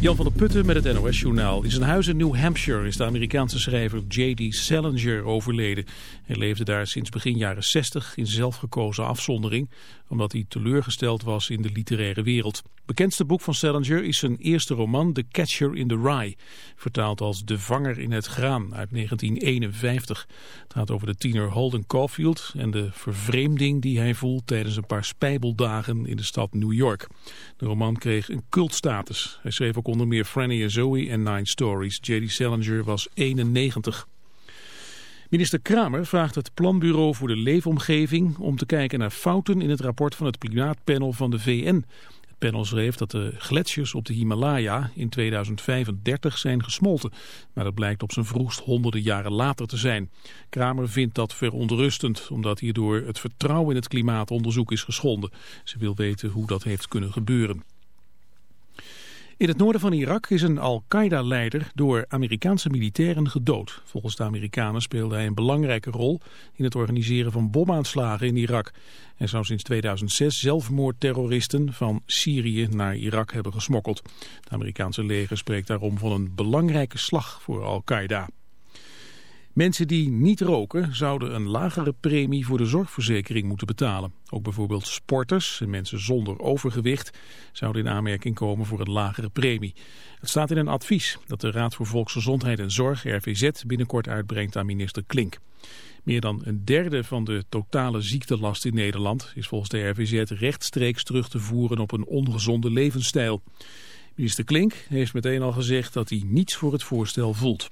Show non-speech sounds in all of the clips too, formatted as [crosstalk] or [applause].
Jan van der Putten met het NOS-journaal. In zijn huis in New Hampshire is de Amerikaanse schrijver J.D. Salinger overleden. Hij leefde daar sinds begin jaren 60 in zelfgekozen afzondering, omdat hij teleurgesteld was in de literaire wereld. Bekendste boek van Salinger is zijn eerste roman The Catcher in the Rye, vertaald als De Vanger in het Graan uit 1951. Het gaat over de tiener Holden Caulfield en de vervreemding die hij voelt tijdens een paar spijbeldagen in de stad New York. De roman kreeg een cultstatus. Hij schreef ook onder meer Franny en Zoe en Nine Stories. J.D. Salinger was 91. Minister Kramer vraagt het Planbureau voor de Leefomgeving om te kijken naar fouten in het rapport van het klimaatpanel van de VN. Het panel schreef dat de gletsjers op de Himalaya in 2035 zijn gesmolten, maar dat blijkt op zijn vroegst honderden jaren later te zijn. Kramer vindt dat verontrustend, omdat hierdoor het vertrouwen in het klimaatonderzoek is geschonden. Ze wil weten hoe dat heeft kunnen gebeuren. In het noorden van Irak is een Al-Qaeda-leider door Amerikaanse militairen gedood. Volgens de Amerikanen speelde hij een belangrijke rol in het organiseren van bomaanslagen in Irak. Hij zou sinds 2006 zelfmoordterroristen van Syrië naar Irak hebben gesmokkeld. Het Amerikaanse leger spreekt daarom van een belangrijke slag voor Al-Qaeda. Mensen die niet roken zouden een lagere premie voor de zorgverzekering moeten betalen. Ook bijvoorbeeld sporters en mensen zonder overgewicht zouden in aanmerking komen voor een lagere premie. Het staat in een advies dat de Raad voor Volksgezondheid en Zorg, RVZ, binnenkort uitbrengt aan minister Klink. Meer dan een derde van de totale ziektelast in Nederland is volgens de RVZ rechtstreeks terug te voeren op een ongezonde levensstijl. Minister Klink heeft meteen al gezegd dat hij niets voor het voorstel voelt.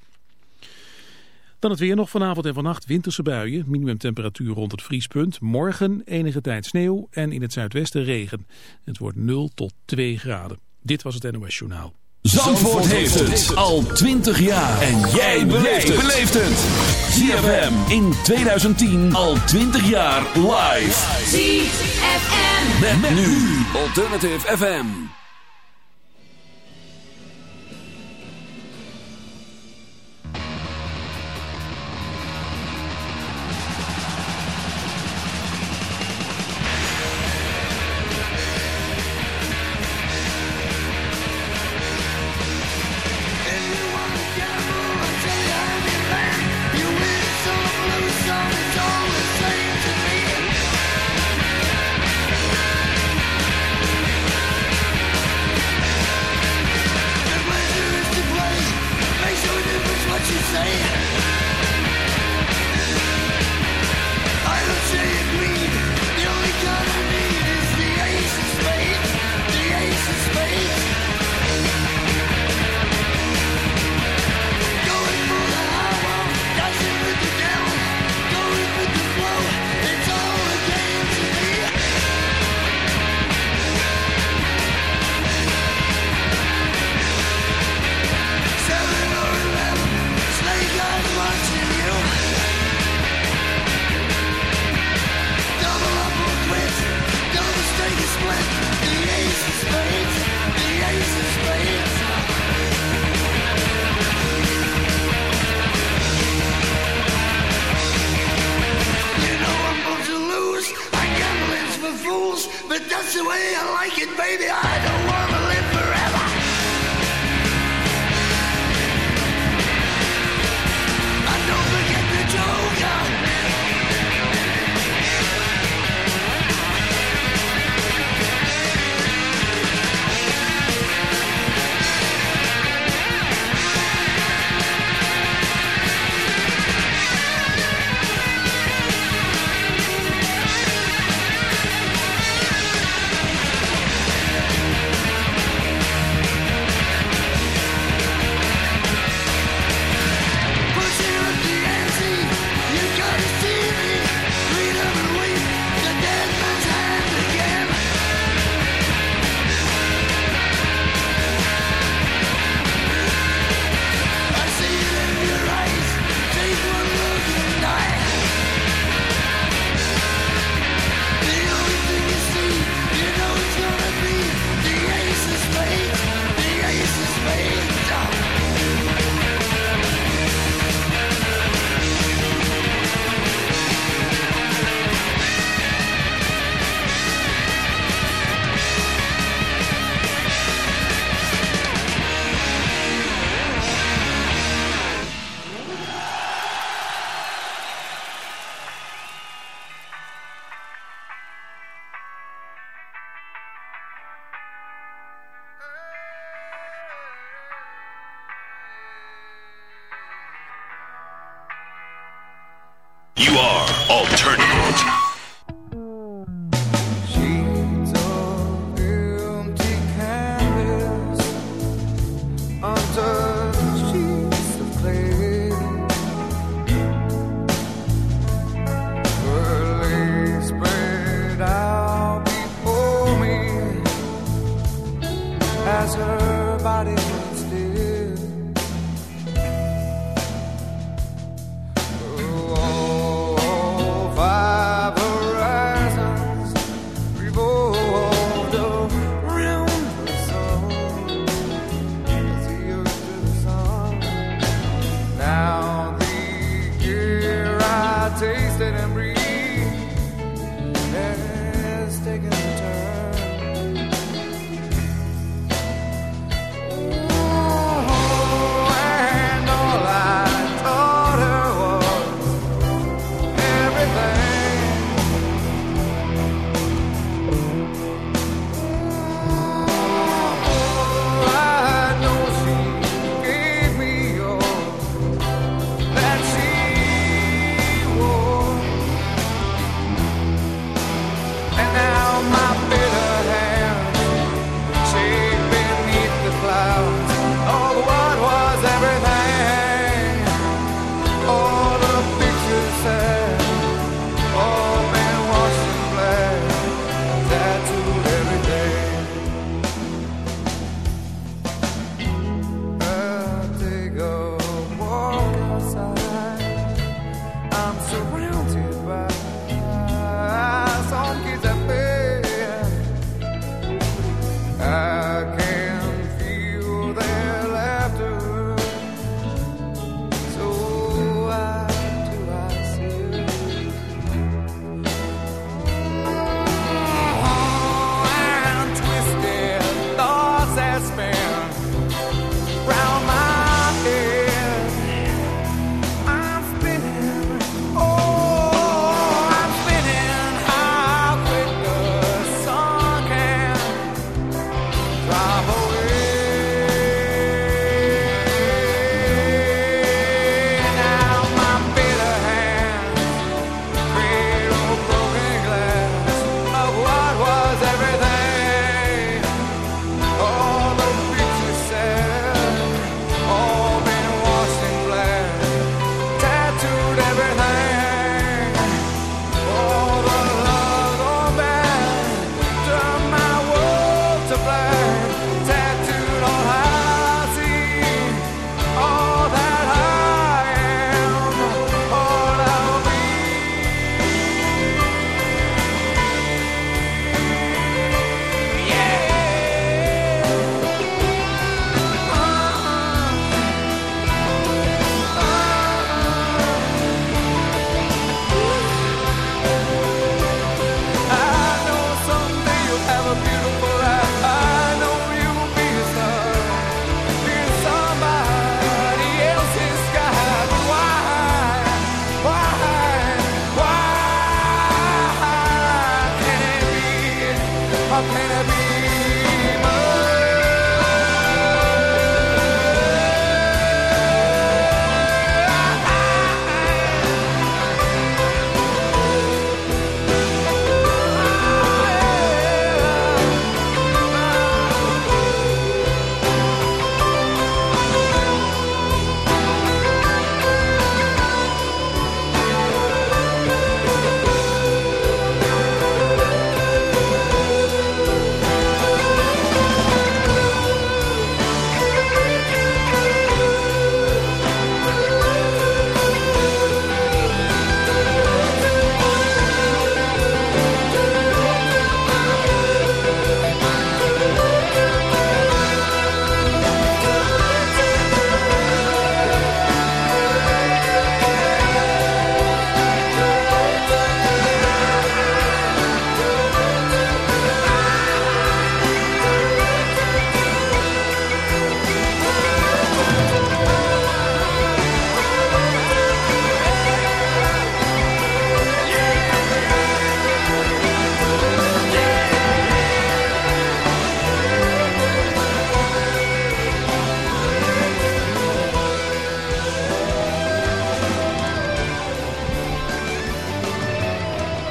Dan het weer nog vanavond en vannacht winterse buien. Minimumtemperatuur rond het vriespunt. Morgen enige tijd sneeuw en in het zuidwesten regen. Het wordt 0 tot 2 graden. Dit was het NOS Journaal. Zandvoort, heeft het al 20 jaar. En jij beleeft het. ZFM in 2010 al 20 jaar live. ZFM. Met, nu Alternative FM.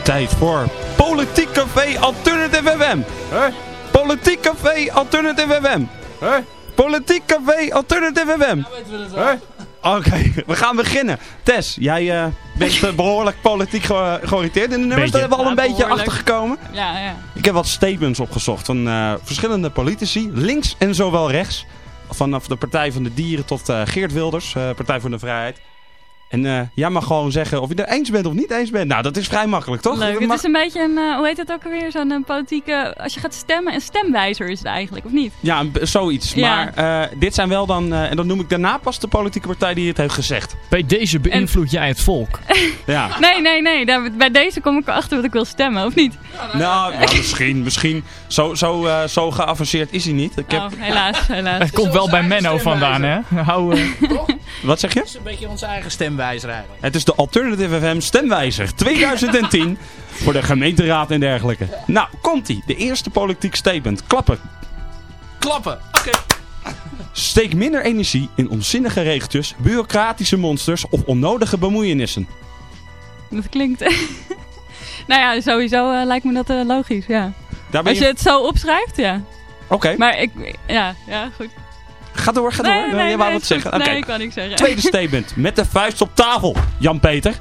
Tijd voor Politiek Café Alternative FM. Huh? Politiek Café Alternative FM. Huh? Politiek Café Alternative FM. Huh? Oké, we gaan beginnen. Tess, jij uh, bent uh, [laughs] behoorlijk politiek ge georiënteerd in de nummers. Daar hebben we al een ja, beetje achtergekomen. Ja, ja. Ik heb wat statements opgezocht van uh, verschillende politici, links en zowel rechts. Vanaf de Partij van de Dieren tot Geert Wilders, Partij voor de Vrijheid. En uh, jij mag gewoon zeggen of je het eens bent of niet eens bent. Nou, dat is vrij makkelijk, toch? Leuk. Mag... Het is een beetje een, uh, hoe heet het ook alweer, zo'n uh, politieke... Als je gaat stemmen, een stemwijzer is het eigenlijk, of niet? Ja, zoiets. Ja. Maar dit zijn wel dan, en dan noem ik daarna pas de politieke partij die het heeft gezegd. Bij deze beïnvloed en... jij het volk. [laughs] ja. Nee, nee, nee. Daar, bij deze kom ik erachter wat ik wil stemmen, of niet? Nou, misschien. misschien. Zo, zo, zo geavanceerd is hij niet. Ik heb... Oh, helaas, helaas. Het komt wel bij Menno vandaan, hè? Hou, Wat zeg je? Het is een beetje onze eigen stemwijzer eigenlijk. Het is de Alternative FM stemwijzer 2010 [laughs] voor de gemeenteraad en dergelijke. Nou, komt-ie. De eerste politiek statement. Klappen. Klappen, oké. Okay. Steek minder energie in onzinnige regeltjes, bureaucratische monsters of onnodige bemoeienissen. Dat klinkt... [laughs] nou ja, sowieso uh, lijkt me dat uh, logisch, ja. Als je... je het zo opschrijft, ja. Oké. Okay. Maar ik... Ja, ja, goed. Ga door, ga nee, door. Nee, je wou wat zeggen. Okay. Nee, ik kan niks zeggen. Tweede statement. Met de vuist op tafel. Jan-Peter.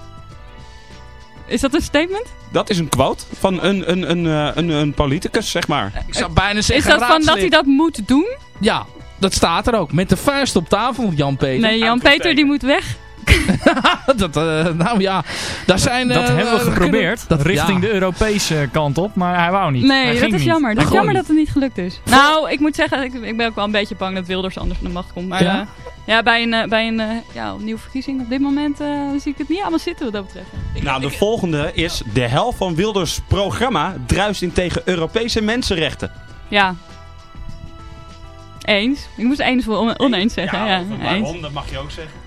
Is dat een statement? Dat is een quote van een, een, een, een, een politicus, zeg maar. Ik zou bijna zeggen Is dat van dat hij dat moet doen? Ja, dat staat er ook. Met de vuist op tafel, Jan-Peter. Nee, Jan-Peter die moet weg. [laughs] dat, uh, nou ja, daar zijn... Uh, dat hebben we geprobeerd, dat, richting ja. de Europese kant op, maar hij wou niet. Nee, dat is niet. jammer. Dat is jammer dat het niet gelukt is. Nou, ik moet zeggen, ik, ik, ben ook wel een beetje bang dat Wilders anders van de macht komt. Maar ja, uh, ja bij een, bij een ja, nieuwe verkiezing op dit moment zie ik het niet allemaal zitten wat dat betreft. Nou, de volgende is de helft van Wilders programma druist in tegen Europese mensenrechten. Ja, eens. Ik moest eens voor oneens zeggen. Ja, ja waarom? Eens. Dat mag je ook zeggen.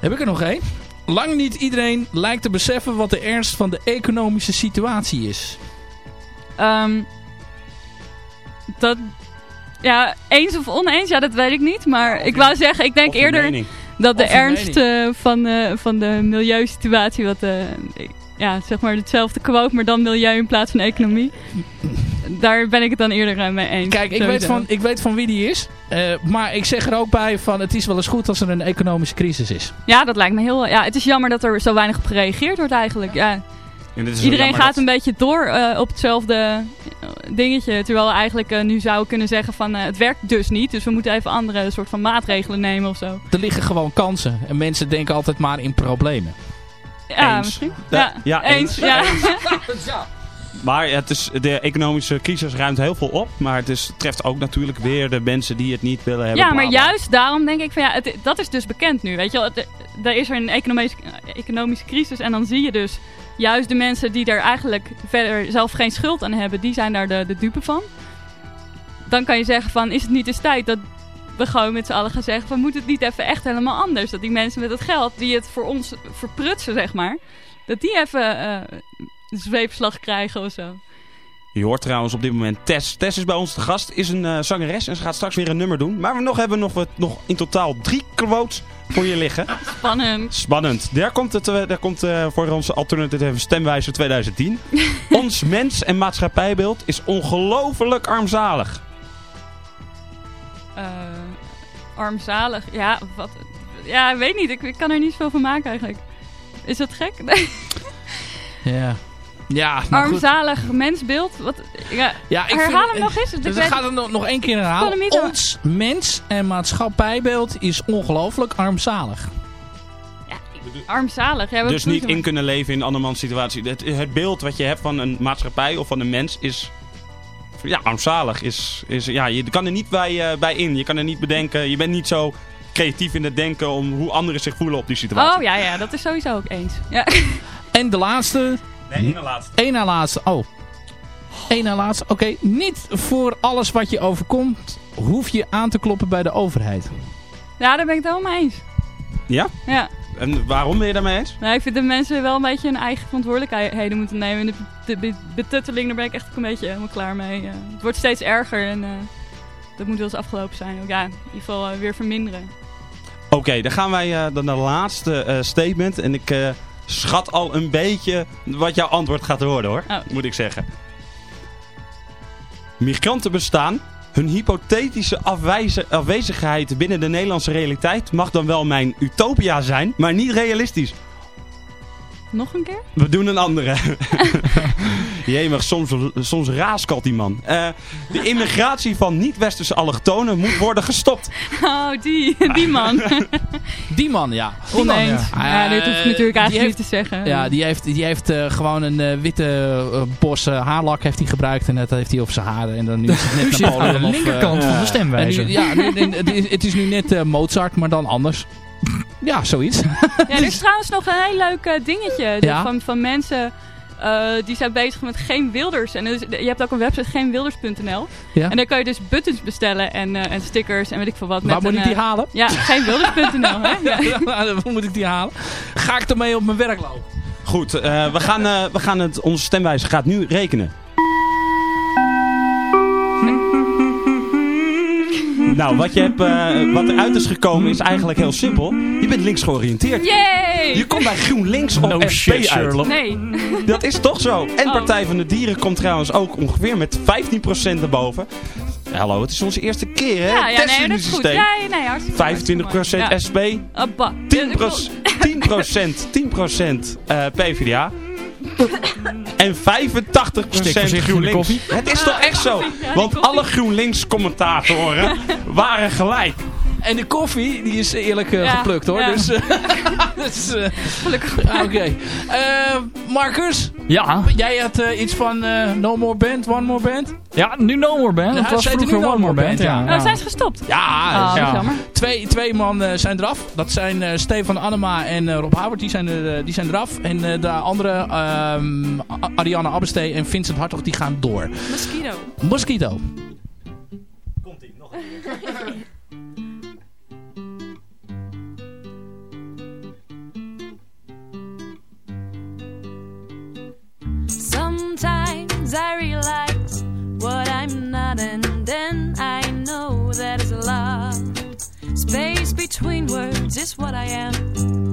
Heb ik er nog één? Lang niet iedereen lijkt te beseffen wat de ernst van de economische situatie is. Um, dat... Ja, eens of oneens, ja, dat weet ik niet. Maar ik wou zeggen, ik denk eerder mening. dat de ernst uh, van, uh, van de milieusituatie wat... Uh, ja, zeg maar hetzelfde quote, maar dan milieu in plaats van economie. Daar ben ik het dan eerder mee eens. Kijk, ik weet, van, ik weet van wie die is. Uh, maar ik zeg er ook bij van het is wel eens goed als er een economische crisis is. Ja, dat lijkt me heel... Ja, het is jammer dat er zo weinig op gereageerd wordt eigenlijk. Ja. Iedereen gaat dat... een beetje door uh, op hetzelfde dingetje. Terwijl we eigenlijk uh, nu zouden kunnen zeggen van het werkt dus niet. Dus we moeten even andere soort van maatregelen nemen of zo. Er liggen gewoon kansen. En mensen denken altijd maar in problemen. Ja, eens. misschien. Ja, Ja, ja, eens. Ja. [laughs] [laughs] Maar het is, de economische crisis ruimt heel veel op. Maar het is, treft ook natuurlijk weer de mensen die het niet willen hebben. Ja, maar juist daarom denk ik van ja, het, dat is dus bekend nu. Weet je wel, er is er een economische, economische crisis en dan zie je dus juist de mensen die er eigenlijk verder zelf geen schuld aan hebben, die zijn daar de, de dupe van. Dan kan je zeggen van, is het niet eens tijd dat we gewoon met z'n allen gaan zeggen van, moet het niet even echt helemaal anders? Dat die mensen met het geld, die het voor ons verprutsen, zeg maar, dat die even uh, een zweepslag krijgen of zo. Je hoort trouwens op dit moment Tess. Tess is bij ons de gast, is een uh, zangeres en ze gaat straks weer een nummer doen. Maar we nog hebben nog, nog in totaal drie quotes voor je liggen. Spannend. Spannend. Daar komt, het, uh, daar komt uh, voor onze Alternative Stemwijzer 2010. [laughs] Ons mens- en maatschappijbeeld is ongelooflijk armzalig. Uh, armzalig? Ja, wat... Ja, weet niet. Ik, ik kan er niet zoveel van maken eigenlijk. Is dat gek? Nee. [laughs] Ja. Ja, nou Armzalig goed. mensbeeld. Wat, ja, ja, ik herhaal vind, hem nog eens. Dus ik ga het nog, nog één keer herhalen. Ons mens- en maatschappijbeeld is ongelooflijk armzalig. Ja, armzalig. Ja, dus niet in kunnen leven in andermans situatie. Het, het beeld wat je hebt van een maatschappij of van een mens is... Ja, armzalig. Is, is, ja, je kan er niet bij, uh, bij in. Je kan er niet bedenken. Je bent niet zo creatief in het denken om hoe anderen zich voelen op die situatie. Oh ja, ja dat is sowieso ook eens. Ja. En de laatste. Nee, één na laatste. Eén na laatste. Oh. Eén na laatste. Oké, okay. niet voor alles wat je overkomt hoef je aan te kloppen bij de overheid. Ja, daar ben ik het helemaal mee eens. Ja? Ja. En waarom ben je daarmee eens? Nou, ik vind dat mensen wel een beetje hun eigen verantwoordelijkheden moeten nemen. De, de, de betutteling, daar ben ik echt een beetje helemaal klaar mee. Uh, het wordt steeds erger en uh, dat moet wel eens afgelopen zijn. Ook, ja, in ieder geval uh, weer verminderen. Oké, okay, dan gaan wij uh, dan naar de laatste uh, statement. En ik, uh, schat al een beetje wat jouw antwoord gaat worden hoor. Oh. Moet ik zeggen. Migranten bestaan. Hun hypothetische afwijze- afwezigheid binnen de Nederlandse realiteit mag dan wel mijn utopia zijn, maar niet realistisch. Nog een keer? We doen een andere. [laughs] Jee, maar soms, soms raaskalt die man. Eh, de immigratie van niet-westerse allochtonen moet worden gestopt. Oh, die, die man. [laughs] Die man, ja. Oneens. ja. Ja, dit hoef ik Eh, natuurlijk eigenlijk heeft- niet te zeggen. Ja, die heeft, die heeft eh, gewoon een witte bos eh, haarlak heeft hij gebruikt. En dat heeft hij op zijn haren. En dan nu is het net [laughs] aan de Napoleon of, eh, linkerkant van de stemwijzer. nu, ja, nu- nu- het, is, het is nu net Mozart, maar dan anders. Ja, zoiets. Ja, er is [laughs] trouwens nog een heel leuk eh, dingetje Ja? van, van mensen eh, die zijn bezig met Geen Wilders. En dus, je hebt ook een website, geenwilders.nl. Ja? En daar kan je dus buttons bestellen en, eh, en stickers en weet ik veel wat. Waar met moet een, ik die halen? Ja, geenwilders.nl. [laughs] hè? Ja. Waar moet ik die halen? Ga ik ermee op mijn werk lopen? Goed, eh, we, gaan, eh, we gaan het, onze stemwijzer gaat nu rekenen. Nou, wat, je hebt, eh, wat eruit is gekomen is eigenlijk heel simpel. Je bent links georiënteerd. Yay! Je komt bij GroenLinks op No SP shit, uit. Sherlock. Nee. Dat is toch zo. En Oh. Partij van de Dieren komt trouwens ook ongeveer met 15% erboven. Hallo, het is onze eerste keer hè? Ja, ja, Testen nee, in dat is goed. systeem. Ja, ja, nee, hartstikke 25% Ja. SP, Abba. 10%, 10%, 10% eh, PvdA. [laughs] En 85% Stik voorzichtig in de GroenLinks. koffie. Het is toch echt zo? Want alle GroenLinks commentatoren [laughs] waren gelijk. En de koffie, die is eerlijk eh, Ja, geplukt hoor. ja. Dus, eh, [laughs] dus eh, Gelukkig. oké. Eh, Marcus, Ja, jij had eh, iets van eh, No More Band, One More Band? ja, nu No More Band. Ja, Het was vroeger nu No One More More Band. Band, ja. ja. Oh, zijn ze gestopt? Ja, Ah, wat ja. jammer. Twee, twee man eh, zijn eraf. Dat zijn eh, Stefan Annema en eh, Rob Howard. Die zijn, er, die zijn eraf. En eh, de andere, ehm, A- Ariane Abbestee en Vincent Hartog, die gaan door. Mosquito. Mosquito. Sometimes between words is what I am.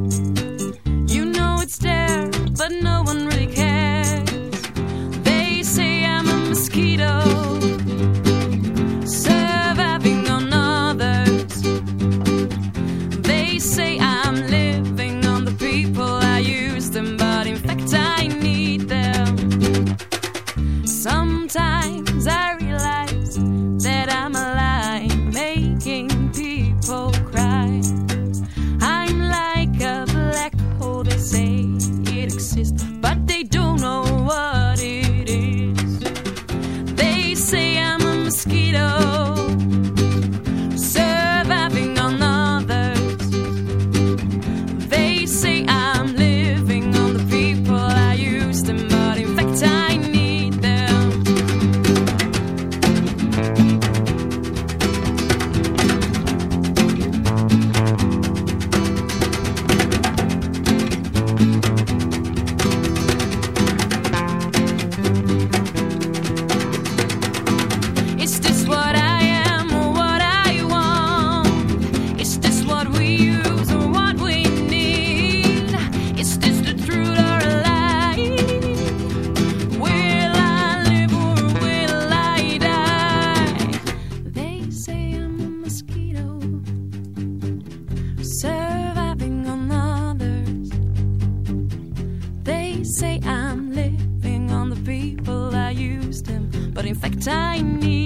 But in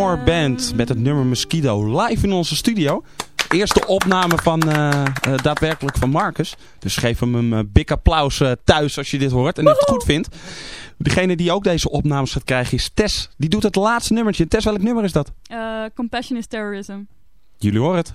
More Band met het nummer Mosquito live in onze studio. Eerste opname van eh, eh, daadwerkelijk van Marcus. Dus geef hem een eh, big applaus thuis als je dit hoort en het goed vindt. Degene die ook deze opnames gaat krijgen is Tess. Die doet het laatste nummertje. Tess, welk nummer is dat? Compassion is terrorism. Jullie horen het.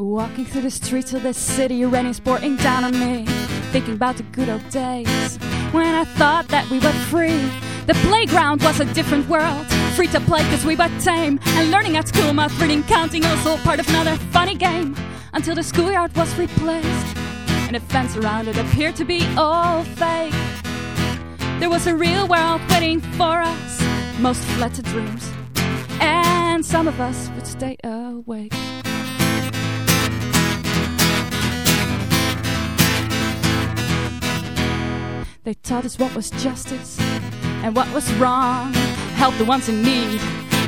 Walking through the streets of the city, raining sporting down on me. Thinking about the good old days when I thought that we were free. The playground was a different world, free to play cause we were tame. And learning at school, math, reading, counting, also part of another funny game. Until the schoolyard was replaced, and the fence around it appeared to be all fake. There was a real world waiting for us, most fled to dreams. And some of us would stay awake. They taught us what was justice and what was wrong. Help the ones in need.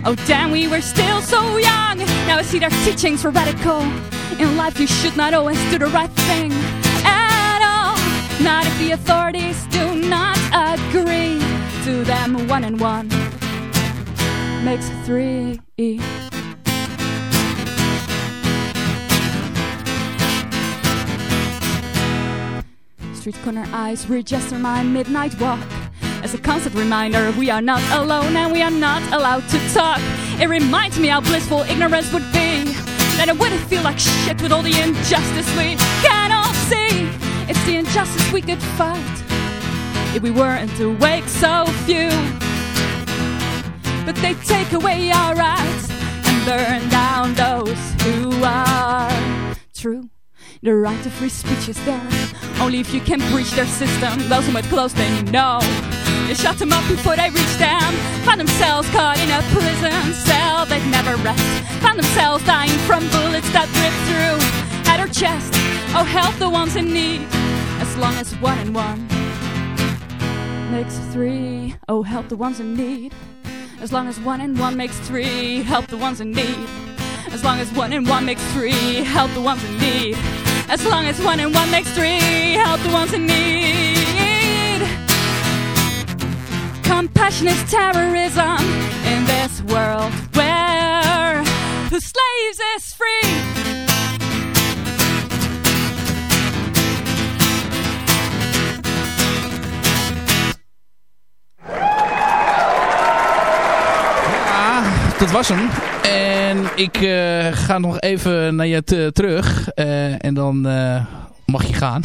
Oh, damn, we were still so young. Now I see their teachings were radical. In life, you should not always do the right thing at all. Not if the authorities do not agree to them. One and one makes three. Street corner eyes register my midnight walk as a constant reminder we are not alone and we are not allowed to talk. It reminds me how blissful ignorance would be. That it wouldn't feel like shit with all the injustice we can all see. It's the injustice we could fight if we weren't awake so few. But they take away our rights and burn down those who are true. The right to free speech is there. Only if you can breach their system. Those who might close, then you know. They shut them up before they reach them. Find themselves caught in a prison cell. They'd never rest. Find themselves dying from bullets that rip through at her chest. Oh, help the ones in need. As long as one and one makes three. Oh, help the ones in need. As long as one and one makes three. Help the ones in need. As long as one and one makes three. Help the ones in need. As long as one and one makes three, help the ones in need. Compassion is terrorism in this world where the slaves is free. Dat was hem. En ik uh, ga nog even naar je terug. Uh, en dan uh, mag je gaan.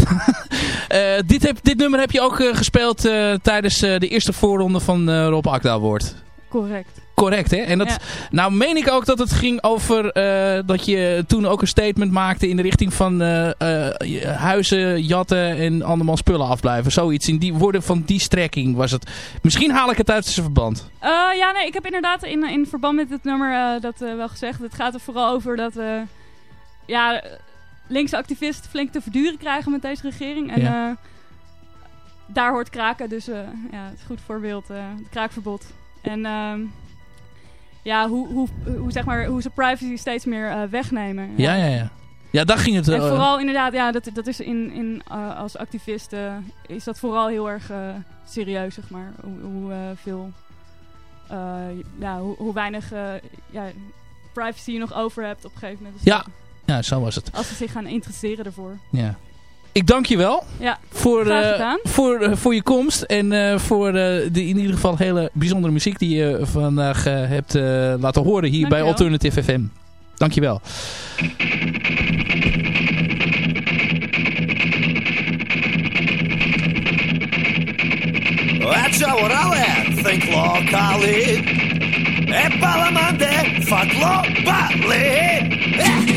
[laughs] dit, heb, dit nummer heb je ook gespeeld tijdens de eerste voorronde van Rob Akda Award. Correct. Correct, hè? En dat, ja. nou meen ik ook dat het ging over uh, dat je toen ook een statement maakte in de richting van uh, uh, huizen, jatten en andermans spullen afblijven. Zoiets in die woorden van die strekking was het. Misschien haal ik het uit zijn verband. ja, nee, ik heb inderdaad in, in verband met het nummer dat wel gezegd. Het gaat er vooral over dat ja, linkse activisten flink te verduren krijgen met deze regering. En ja. daar hoort kraken, dus ja, het is een goed voorbeeld, het kraakverbod. En ehm, ja, hoe, hoe, hoe, zeg maar, hoe ze privacy steeds meer uh, wegnemen. Ja, ja, ja. Ja, daar ging het... En uh, vooral inderdaad, ja, dat, dat is in, in, uh, als activist is dat vooral heel erg serieus, zeg maar. Hoe, hoe veel... ja, hoe, hoe weinig ja, privacy je nog over hebt op een gegeven moment. Dus ja. ja, zo was het. Als ze zich gaan interesseren ervoor. Ja. Ik dank je wel ja, voor, uh, voor, uh, voor je komst en uh, voor de in ieder geval hele bijzondere muziek die je vandaag hebt laten horen hier dank bij Alternative FM. Dank je wel. think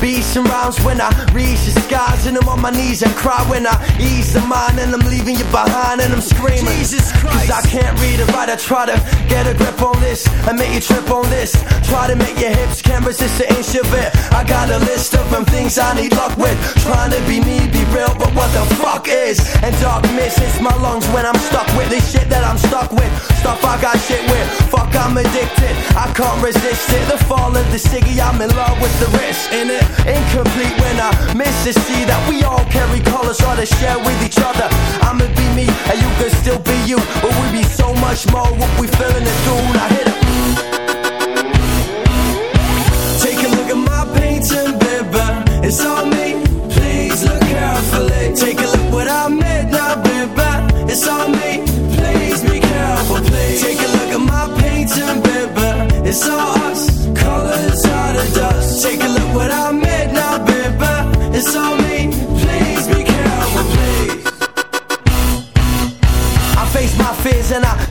beats and rhymes when I reach the skies and I'm on my knees and cry when I ease the mind and I'm leaving you behind and I'm screaming. Jesus Christ. Cause I can't read it right. I try to get a grip on this and make you trip on this. Try to make your hips can't resist the inch of it. I got a list of them things I need luck with. Trying to be me, be real, but what the fuck is? And dark mist hits my lungs when I'm stuck with this shit that I'm stuck with. Stuff I got shit with. Fuck, I'm addicted. I can't resist it. The fall of the ciggy, I'm in love with the risk. In it, incomplete when I miss to see that we all carry colors, try to share with each other. I'ma be me, and you can still be you. But we be so much more what we feeling it through. I hit it. Take a look at my painting, baby. It's on me. Please look carefully. Take a look what I made now, baby. It's on me. Please be careful, please. Take a look at my painting, baby. It's all us. It's on me. Please be careful, please. I face my fears and I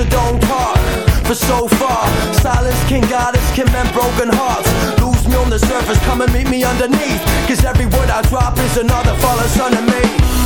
So don't talk for so far. Silence can guide us, can mend broken hearts. Lose me on the surface, come and meet me underneath. Cause every word I drop is another fallen son of me.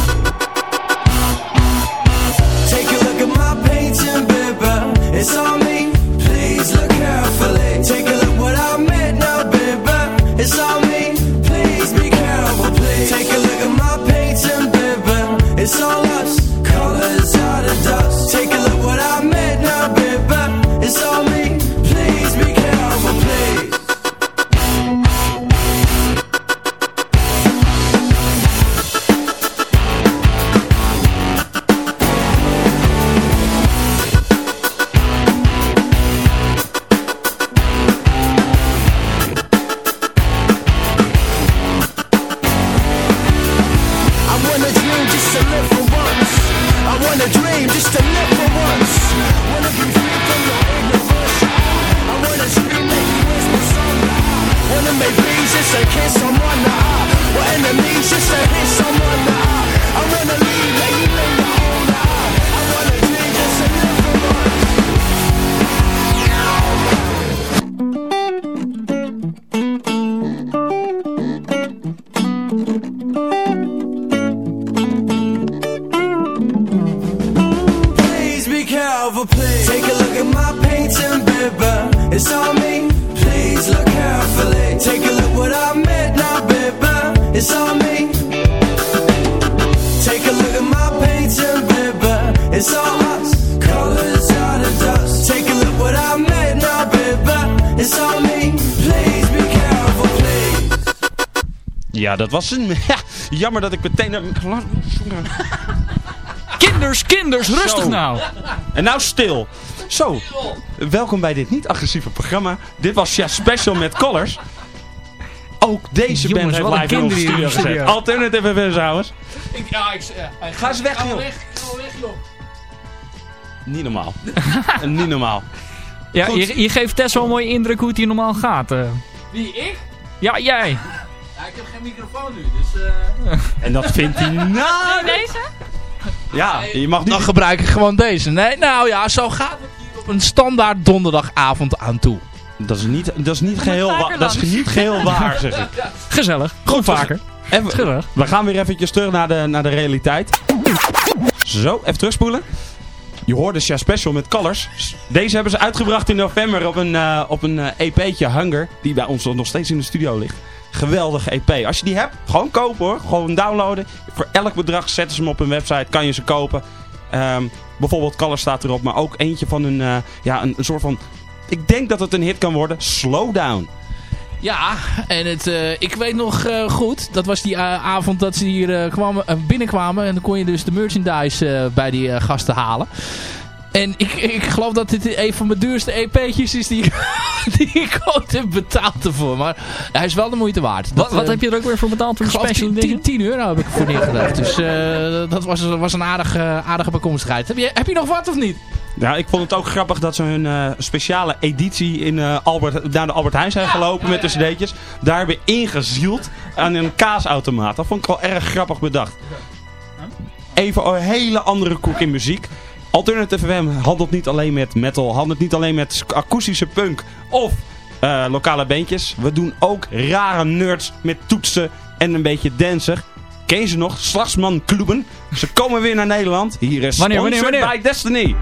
Een... [laughs] Ja, jammer dat ik meteen... Kinders, kinders, rustig Zo. nou. En nou stil. Zo, welkom bij dit niet-agressieve programma. Dit was ja special met Colors. Ook deze Jongens, band heeft live in onze hier studio de gezet. studio. Alternative FM trouwens. Ja, ik, Ga eens weg, joh. Ga weg, joh. Niet normaal. [laughs] Niet normaal. Ja, je, je geeft Tess wel een mooie indruk hoe het hier normaal gaat. eh. Wie, ik? Ja, jij. Ja, ik heb geen microfoon nu, dus... eh En dat vindt hij [laughs] na. Oh, deze? Ja, je mag Dan niet... gebruik ik gewoon deze. Nee, nou ja, zo gaat het hier op een standaard donderdagavond aan toe. Dat is niet, dat is niet, geheel, dat is niet geheel [laughs] waar, zeg ik. Gezellig. Goed vaker. Even, Gezellig. we gaan weer eventjes terug naar de, naar de realiteit. Zo, even terugspoelen. Je hoorde Sja Special met Colors. Deze hebben ze uitgebracht in november op een, eh, op een eh, EP'tje Hunger. Die bij ons nog steeds in de studio ligt. Geweldige EP. Als je die hebt, gewoon kopen hoor. Gewoon downloaden. Voor elk bedrag zetten ze hem op hun website. Kan je ze kopen. Ehm, bijvoorbeeld Colors staat erop. Maar ook eentje van een, eh, ja, een, soort van... Ik denk dat het een hit kan worden. Slowdown. Ja, en het, eh, ik weet nog eh, goed, dat was die avond dat ze hier kwamen, binnenkwamen. En dan kon je dus de merchandise bij die gasten halen. En ik, ik geloof dat dit een van mijn duurste EP'tjes is die, [laughs] die ik ooit heb betaald ervoor. Maar hij is wel de moeite waard. Wat, Dat, wat eh, heb je er ook weer voor betaald voor special 10, dingen? 10 euro heb ik ervoor neergelegd. Dus eh, dat was, was een aardige, aardige bijkomstigheid. Heb je, heb je nog wat of niet? Ja, ik vond het ook grappig dat ze hun eh, speciale editie in, eh, Albert, naar de Albert Heijn zijn gelopen met de cd'tjes. Daar hebben ingezield aan een kaasautomaat. Dat vond ik wel erg grappig bedacht. Even een hele andere koek in muziek. Alternative FM handelt niet alleen met metal, handelt niet alleen met akoestische punk of eh, lokale bandjes. We doen ook rare nerds met toetsen en een beetje dancer. Ken je ze nog? Slagsman Kluben. Ze komen weer naar Nederland. Hier is Wanneer, wanneer, Destiny.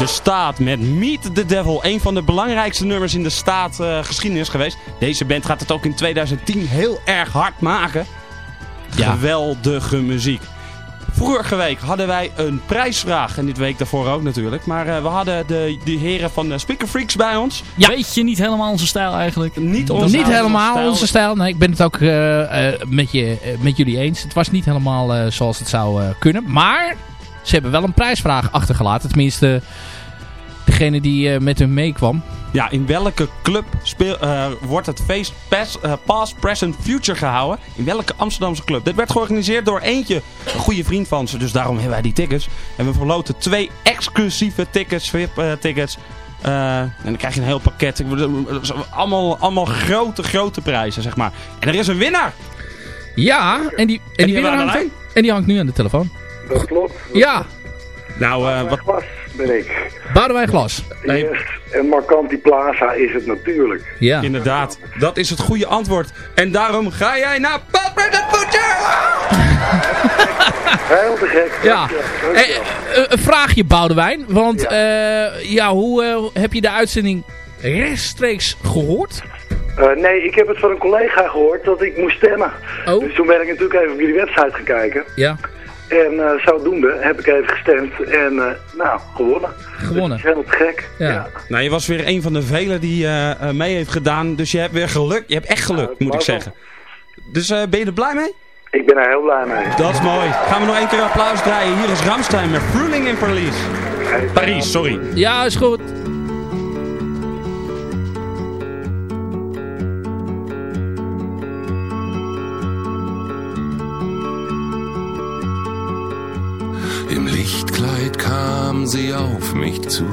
de staat met Meet the Devil. Een van de belangrijkste nummers in de staat geschiedenis geweest. Deze band gaat het ook in 2010 heel erg hard maken. Geweldige muziek. Vorige week hadden wij een prijsvraag. En dit week daarvoor ook natuurlijk. Maar eh, we hadden de, de heren van eh, Speaker Freaks bij ons. Weet je, niet helemaal onze stijl eigenlijk. Niet, onze niet helemaal onze stijl. Nee, ik ben het ook eh, met, je, met jullie eens. Het was niet helemaal zoals het zou kunnen. Maar ze hebben wel een prijsvraag achtergelaten. Tenminste, degene die met hun meekwam. Ja, in welke club speel, uh, wordt het feest past, uh, past, Present, Future gehouden? In welke Amsterdamse club? Dit werd georganiseerd door eentje, een goede vriend van ze. Dus daarom hebben wij die tickets. En we verloten twee exclusieve tickets, VIP-tickets. Uh, en dan krijg je een heel pakket. Allemaal, allemaal grote, grote prijzen, zeg maar. En er is een winnaar! Ja, en die, en, die, winnaar hangt, en die hangt nu aan de telefoon. Dat klopt. Ja. Nou, uh, wat... Glas ben ik. Boudewijn Glas. Nee. Yes. En Marcanti Plaza is het natuurlijk. Ja. Inderdaad. Dat is het goede antwoord. En daarom ga jij naar Papa de Butcher! [laughs] Heel te gek. Ja. Eh, een vraagje Boudewijn. Want ja, uh, ja hoe uh, heb je de uitzending rechtstreeks gehoord? Uh, nee, ik heb het van een collega gehoord dat ik moest stemmen. Oh. Dus toen ben ik natuurlijk even op jullie website gaan kijken. Ja. En uh, zodoende heb ik even gestemd en uh, nou, gewonnen. Gewonnen. Dat is helemaal te gek. Ja. ja. Nou, je was weer een van de velen die uh, mee heeft gedaan. Dus je hebt weer geluk. Je hebt echt geluk, nou, moet ik zeggen. Dus ben je er blij mee? Ik ben er heel blij mee. Dat is mooi. Gaan we nog één keer applaus draaien. Hier is Ramstein met Fruling in Paris. Paris, sorry. Ja, is goed. Sie auf mich zu,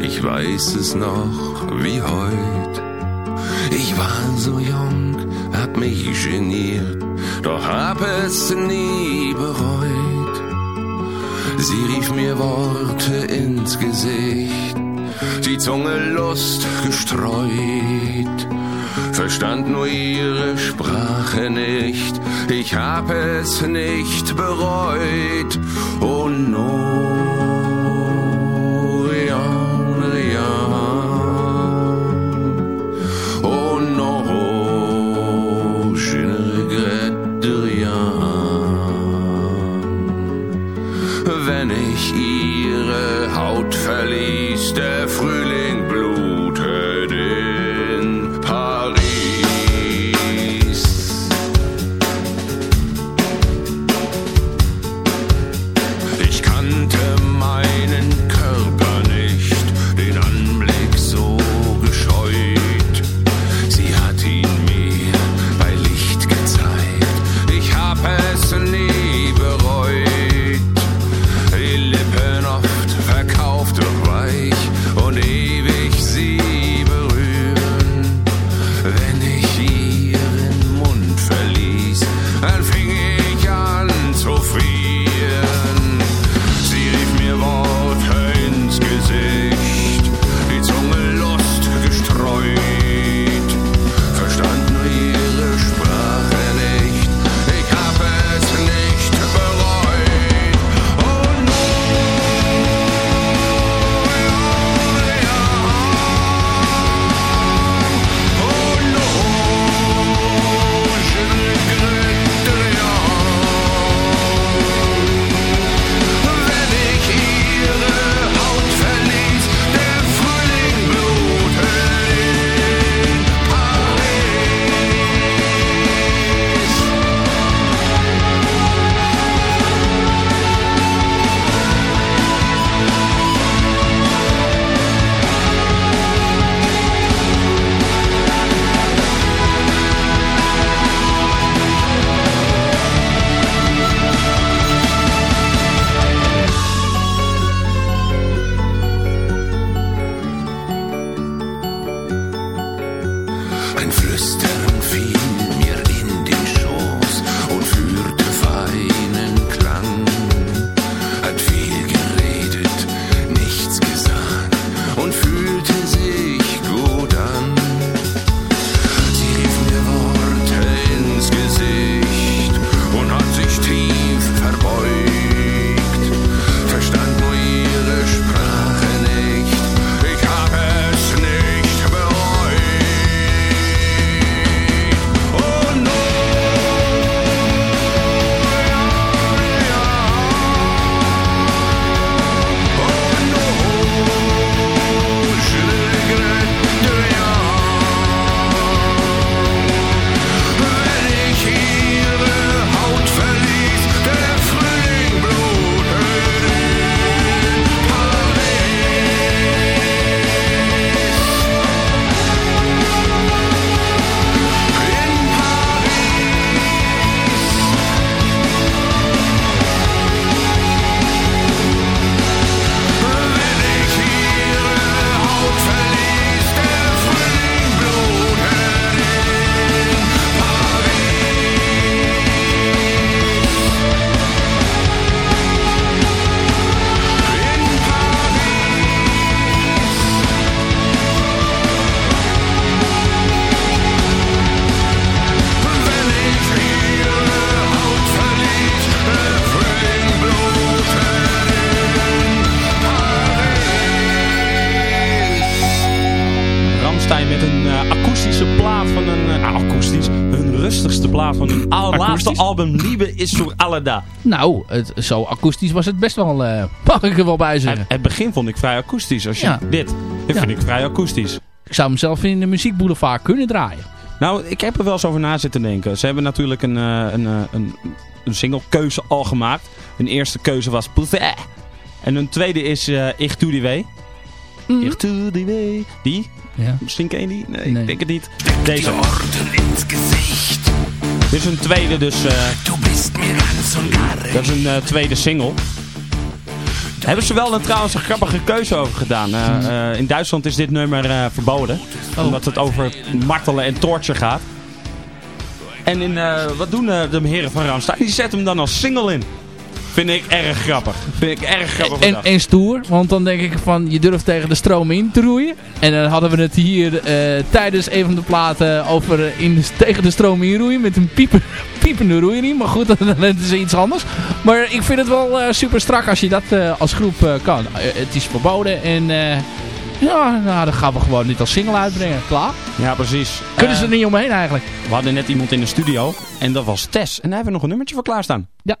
ich weiß es noch wie heut. Ich war so jung, hab mich geniert, doch hab es nie bereut. Sie rief mir Worte ins Gesicht, die Zunge Lust gestreut. Verstand nur ihre Sprache nicht, ich hab es nicht bereut. Oh no, album Liebe is voor Alleda. Nou, het, zo akoestisch was het best wel, eh mag ik er wel bij Het, zeggen. het begin vond ik vrij akoestisch. Als je Ja. dit, dit Ja. vind ik vrij akoestisch. Ik zou hem zelf in de muziekboulevard kunnen draaien. Nou, ik heb er wel eens over na zitten denken. Ze hebben natuurlijk een, eh, een, eh, een, een singlekeuze al gemaakt. Hun eerste keuze was. En hun tweede is eh Ich doe die wee. Ich doe die wee. Die? Ja. Misschien ken je die? Nee, Nee. ik denk het niet. Deze. Dit is hun tweede dus. eh, dat is een eh, tweede single. Hebben ze wel een, trouwens een grappige keuze over gedaan. Eh, eh, in Duitsland is dit nummer verboden. Omdat het over martelen en torture gaat. En in, wat doen de heren van Ramstein? Die zetten hem dan als single in. Vind ik erg grappig. Vind ik erg grappig En, en stoer, want dan denk ik van je durft tegen de stroom in te roeien. En dan hadden we het hier eh, tijdens een van de platen over eh, in de- tegen de stroom in roeien met een pieper, [laughs] piepende roeiriem. Maar goed, [laughs] dat is iets anders. Maar ik vind het wel eh, super strak als je dat als groep kan. Het is verboden en ja, nou, dan gaan we gewoon niet als single uitbrengen. Klaar. Ja, precies. Kunnen ze er niet omheen eigenlijk? We hadden net iemand in de studio. En dat was Tess. En daar hebben we nog een nummertje voor klaarstaan. Ja.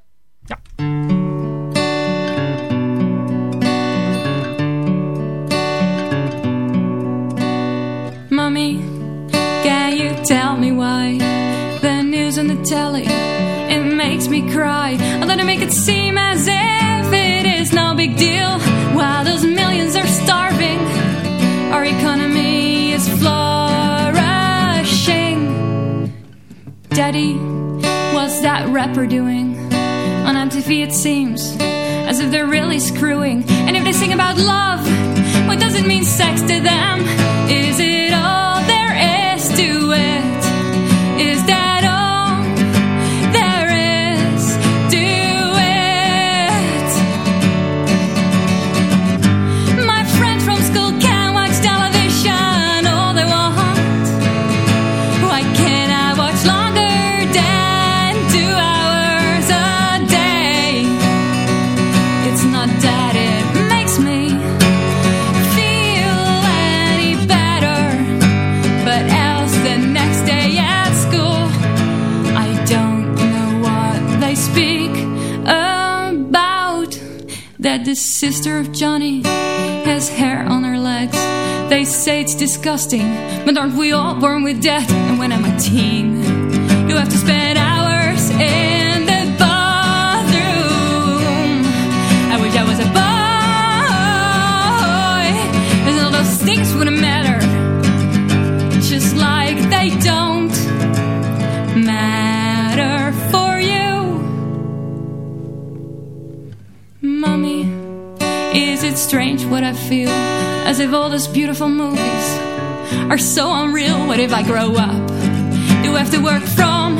Mommy, can you tell me why the news on the telly it makes me cry? Although they make it seem as if it is no big deal, while those millions are starving, our economy is flourishing. Daddy, what's that rapper doing? On MTV it seems as if they're really screwing. And if they sing about love, what does it mean sex to them? Is it That the sister of Johnny has hair on her legs. They say it's disgusting, but aren't we all born with death? And when I'm a teen, you have to spend hours in the bathroom. I wish I was a boy, and all those things wouldn't matter. Just like they don't matter strange what I feel? As if all those beautiful movies are so unreal. What if I grow up? Do I have to work from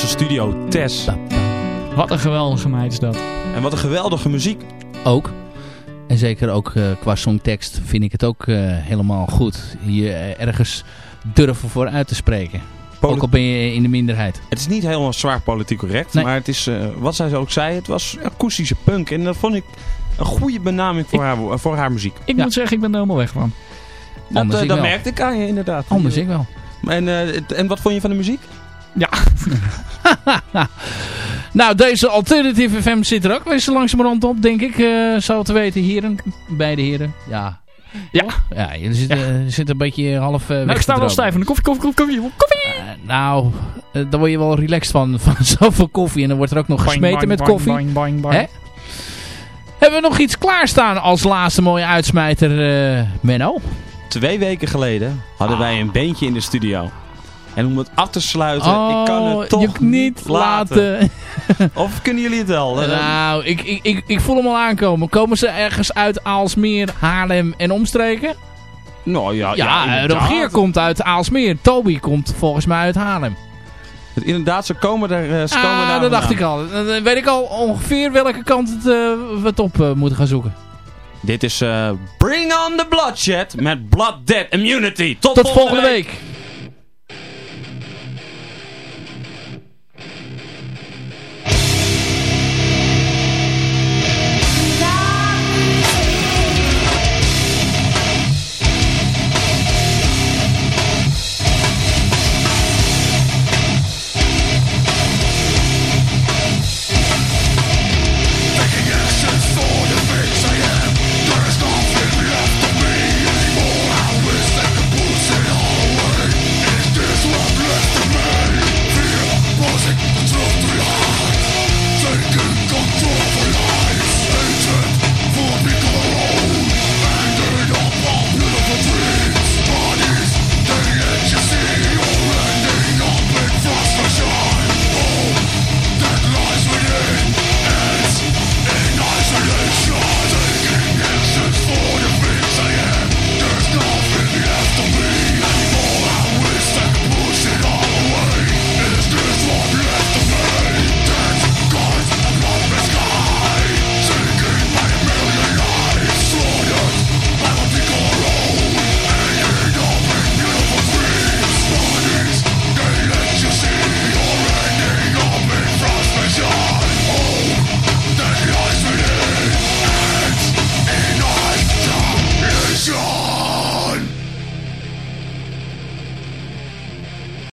onze studio Tess. Wat een geweldige meid is dat. En wat een geweldige muziek. Ook. En zeker ook eh, qua songtekst vind ik het ook eh, helemaal goed. Je eh, ergens durven voor uit te spreken. Poli- ook al ben je in de minderheid. Het is niet helemaal zwaar politiek correct. Nee. Maar het is, eh, wat zij ook zei, het was akoestische punk. En dat vond ik een goede benaming voor, haar, voor haar muziek. Ik Ja. moet zeggen, ik ben er helemaal weg van. Dat, dat merkte ik aan je inderdaad. Anders ik wel. En, eh, en wat vond je van de muziek? Ja. [laughs] Nou, deze Alternative FM zit er ook weer zo langzamerhand op, denk ik. eh zo te weten, heren. Beide heren. Ja. Ja. Ja, je zit, zit een beetje half eh weg Nou, ik sta wel stijf van de koffie, koffie, koffie, koffie. koffie. Eh, nou, daar word je wel relaxed van, [laughs] van zoveel koffie. En dan wordt er ook nog Boing, gesmeten boing, met koffie. boing. Hè? Hebben we nog iets klaarstaan als laatste mooie uitsmijter, eh, Menno? Twee weken geleden hadden wij een beentje in de studio. En om het af te sluiten, ik kan Oh, het toch niet laten. [laughs] Of kunnen jullie het wel? Eh, nou, ik, ik, ik, ik voel hem al aankomen. Komen ze ergens uit Aalsmeer, Haarlem en omstreken? nou ja, Ja, ja eh. Rogier komt uit Aalsmeer. Toby komt volgens mij uit Haarlem. Het, inderdaad, ze komen er, uh, ze komen ah, daar dat dacht ik al. Dan weet ik al ongeveer welke kant het, uh, we het op uh, moeten gaan zoeken. Dit is uh, Bring on the Bloodshed met Blood Dead Immunity. Tot, Tot volgende, volgende week. week.